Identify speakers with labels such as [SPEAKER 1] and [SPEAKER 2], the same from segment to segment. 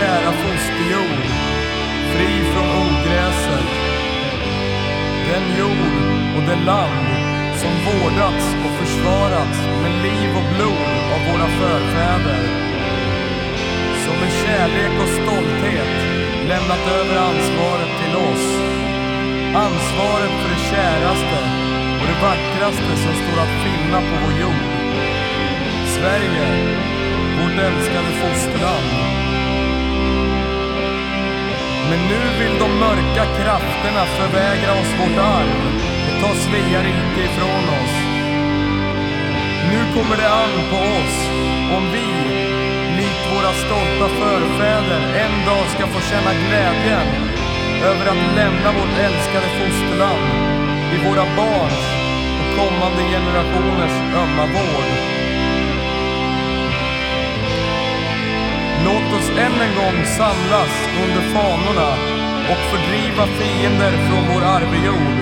[SPEAKER 1] kära fosterjord, fri från ogräset. Den jord och det land som vårdats och försvarats med liv och blod av våra förfäder. Som med kärlek och stolthet lämnat över ansvaret till oss. Ansvaret för det käraste och det vackraste som står att finna på vår jord. Sverige, vårt älskade fosterland. Men nu vill de mörka krafterna förvägra oss vårt arv Det tar Svea rike ifrån oss. Nu kommer det an på oss om vi, likt våra stolta förfäder, en dag ska få känna glädjen över att lämna vårt älskade fosterland i våra barns och kommande generationers ömma vård. Oss än en gång samlas under fanorna och fördriva fiender från vår arvejord.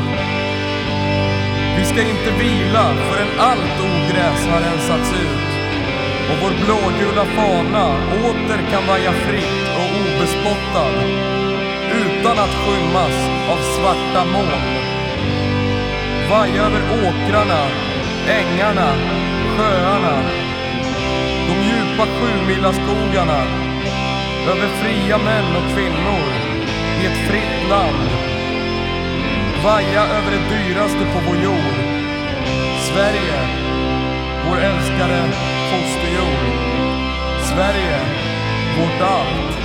[SPEAKER 1] Vi ska inte vila förrän allt ogräs har rensats ut och vår blågula fana åter kan vaja fritt och obespottad utan att skymmas av svarta moln. Vaja över åkrarna, ängarna, sjöarna de djupa sjumilaskogarna över fria män och kvinnor i ett fritt land. Vaja över det dyraste på vår jord. Sverige, vår älskade fosterjord. Sverige, vårt allt.